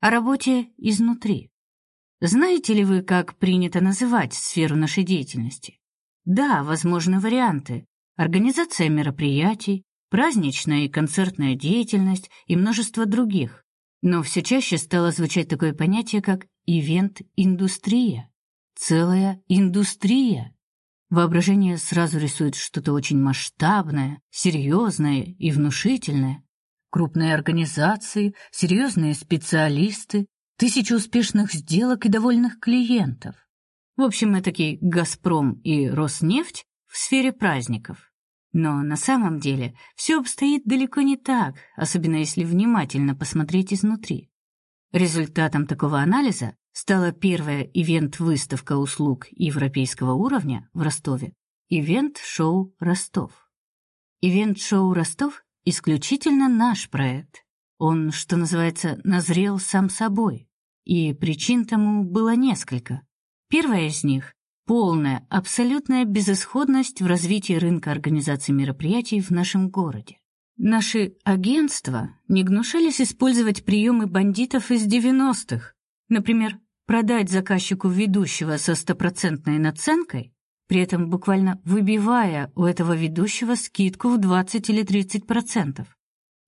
о работе изнутри. Знаете ли вы, как принято называть сферу нашей деятельности? Да, возможны варианты: организация мероприятий, праздничная и концертная деятельность и множество других. Но все чаще стало звучать такое понятие, как ивент-индустрия. Целая индустрия. Воображение сразу рисует что-то очень масштабное, серьезное и внушительное. Крупные организации, серьезные специалисты, тысячи успешных сделок и довольных клиентов. В общем, этакий Газпром и Роснефть в сфере праздников. Но на самом деле все обстоит далеко не так, особенно если внимательно посмотреть изнутри. Результатом такого анализа стала первая ивент-выставка услуг европейского уровня в Ростове. Ивент-шоу Ростов. Ивент-шоу Ростов исключительно наш проект. Он, что называется, назрел сам собой, и причин тому было несколько. Первая из них полная, абсолютная безысходность в развитии рынка организации мероприятий в нашем городе. Наши агентства не гнушались использовать приемы бандитов из 90-х. Например, продать заказчику ведущего со стопроцентной наценкой, при этом буквально выбивая у этого ведущего скидку в 20 или 30%.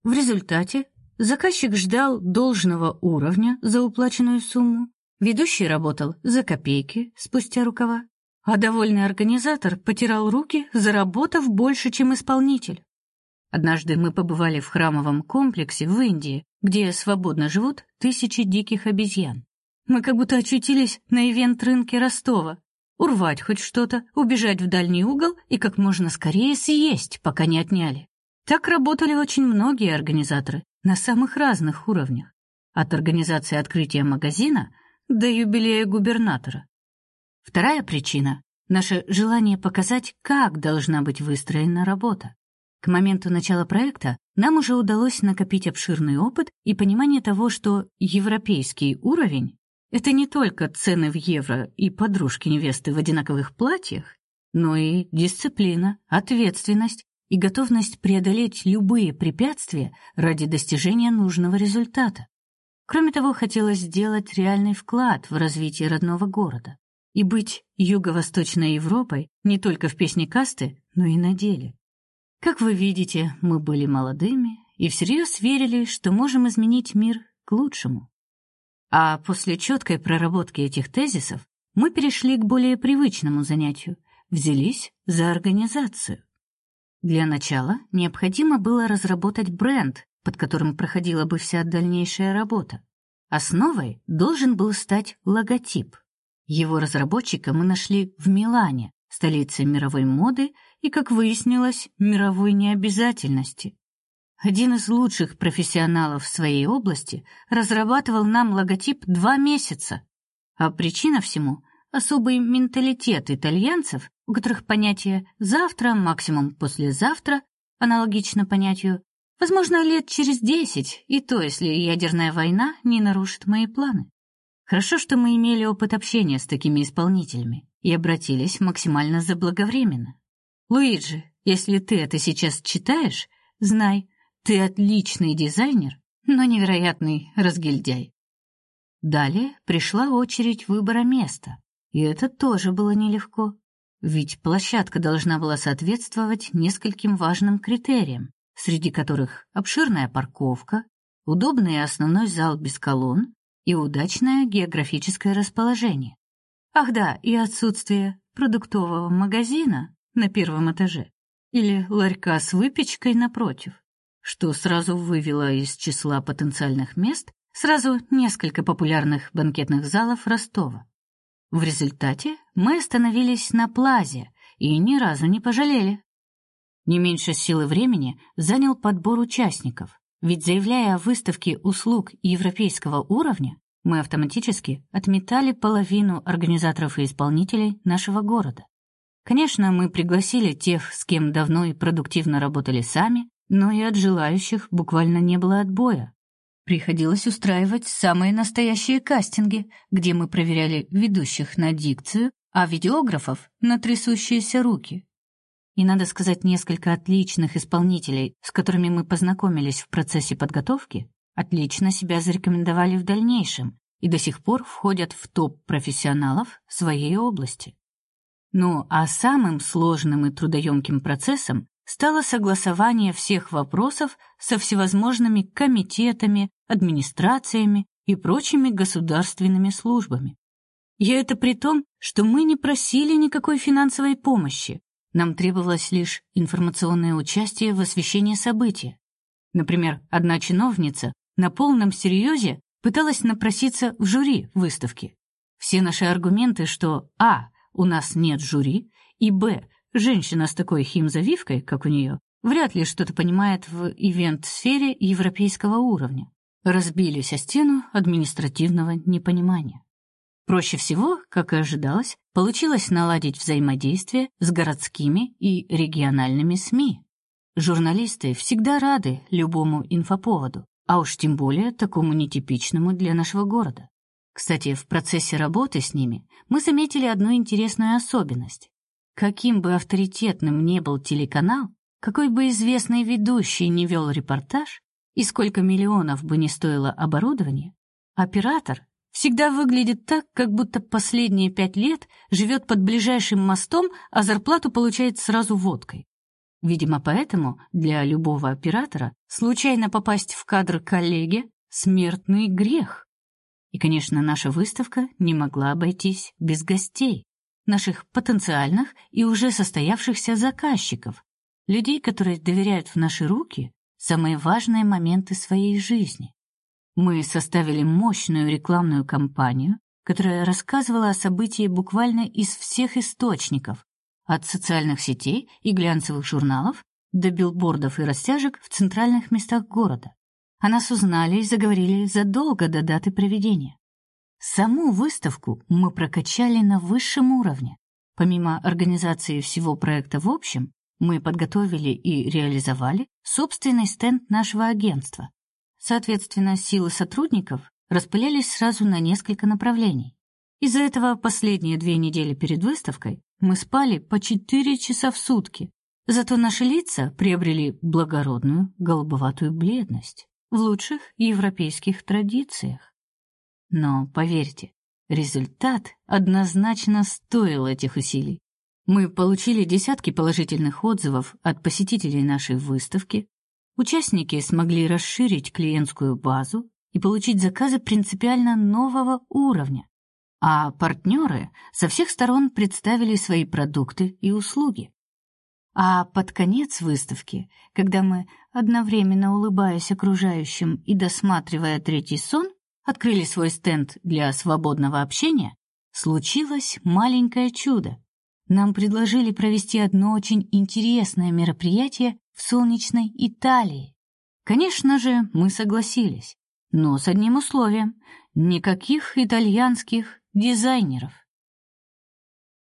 В результате заказчик ждал должного уровня за уплаченную сумму, ведущий работал за копейки спустя рукава, а довольный организатор потирал руки, заработав больше, чем исполнитель. Однажды мы побывали в храмовом комплексе в Индии, где свободно живут тысячи диких обезьян. Мы как будто очутились на ивент-рынке Ростова. Урвать хоть что-то, убежать в дальний угол и как можно скорее съесть, пока не отняли. Так работали очень многие организаторы на самых разных уровнях, от организации открытия магазина до юбилея губернатора. Вторая причина наше желание показать, как должна быть выстроена работа. К моменту начала проекта нам уже удалось накопить обширный опыт и понимание того, что европейский уровень это не только цены в евро и подружки невесты в одинаковых платьях, но и дисциплина, ответственность и готовность преодолеть любые препятствия ради достижения нужного результата. Кроме того, хотелось сделать реальный вклад в развитие родного города и быть юго-восточной Европой не только в песне касты, но и на деле. Как вы видите, мы были молодыми и всерьез верили, что можем изменить мир к лучшему. А после четкой проработки этих тезисов мы перешли к более привычному занятию взялись за организацию. Для начала необходимо было разработать бренд, под которым проходила бы вся дальнейшая работа. Основой должен был стать логотип. Его разработчика мы нашли в Милане, столице мировой моды и, как выяснилось, мировой необязательности. Один из лучших профессионалов в своей области разрабатывал нам логотип два месяца. А причина всему особый менталитет итальянцев, у которых понятие завтра, максимум послезавтра аналогично понятию возможно лет через десять, и то, если ядерная война не нарушит мои планы. Хорошо, что мы имели опыт общения с такими исполнителями и обратились максимально заблаговременно. Луиджи, если ты это сейчас читаешь, знай, ты отличный дизайнер, но невероятный разгильдяй. Далее пришла очередь выбора места, и это тоже было нелегко, ведь площадка должна была соответствовать нескольким важным критериям, среди которых обширная парковка, удобный основной зал без колонн и удачное географическое расположение. Ах да, и отсутствие продуктового магазина на первом этаже или ларька с выпечкой напротив, что сразу вывело из числа потенциальных мест сразу несколько популярных банкетных залов Ростова. В результате мы остановились на Плазе и ни разу не пожалели. Не меньше силы времени занял подбор участников. Ведь заявляя о выставке услуг европейского уровня, мы автоматически отметали половину организаторов и исполнителей нашего города. Конечно, мы пригласили тех, с кем давно и продуктивно работали сами, но и от желающих буквально не было отбоя. Приходилось устраивать самые настоящие кастинги, где мы проверяли ведущих на дикцию, а видеографов на трясущиеся руки. И надо сказать, несколько отличных исполнителей, с которыми мы познакомились в процессе подготовки, отлично себя зарекомендовали в дальнейшем и до сих пор входят в топ профессионалов своей области. Ну, а самым сложным и трудоемким процессом стало согласование всех вопросов со всевозможными комитетами, администрациями и прочими государственными службами. И это при том, что мы не просили никакой финансовой помощи. Нам требовалось лишь информационное участие в освещении события. Например, одна чиновница на полном серьезе пыталась напроситься в жюри выставки. Все наши аргументы, что а. у нас нет жюри, и б. Женщина с такой химзавивкой, как у нее, вряд ли что-то понимает в ивент-сфере европейского уровня, разбились о стену административного непонимания. Проще всего, как и ожидалось, получилось наладить взаимодействие с городскими и региональными СМИ. Журналисты всегда рады любому инфоповоду, а уж тем более такому нетипичному для нашего города. Кстати, в процессе работы с ними мы заметили одну интересную особенность. Каким бы авторитетным ни был телеканал, какой бы известный ведущий ни вел репортаж и сколько миллионов бы ни стоило оборудование, оператор всегда выглядит так, как будто последние пять лет живет под ближайшим мостом, а зарплату получает сразу водкой. Видимо, поэтому для любого оператора случайно попасть в кадр коллеги смертный грех. И, конечно, наша выставка не могла обойтись без гостей, наших потенциальных и уже состоявшихся заказчиков, людей, которые доверяют в наши руки самые важные моменты своей жизни. Мы составили мощную рекламную кампанию, которая рассказывала о событии буквально из всех источников, от социальных сетей и глянцевых журналов до билбордов и растяжек в центральных местах города. О нас узнали и заговорили задолго до даты проведения. Саму выставку мы прокачали на высшем уровне. Помимо организации всего проекта в общем, мы подготовили и реализовали собственный стенд нашего агентства, Соответственно, силы сотрудников распылялись сразу на несколько направлений. Из-за этого последние две недели перед выставкой мы спали по четыре часа в сутки. Зато наши лица приобрели благородную голубоватую бледность в лучших европейских традициях. Но поверьте, результат однозначно стоил этих усилий. Мы получили десятки положительных отзывов от посетителей нашей выставки, Участники смогли расширить клиентскую базу и получить заказы принципиально нового уровня, а партнеры со всех сторон представили свои продукты и услуги. А под конец выставки, когда мы, одновременно улыбаясь окружающим и досматривая третий сон, открыли свой стенд для свободного общения, случилось маленькое чудо. Нам предложили провести одно очень интересное мероприятие в солнечной Италии. Конечно же, мы согласились, но с одним условием: никаких итальянских дизайнеров.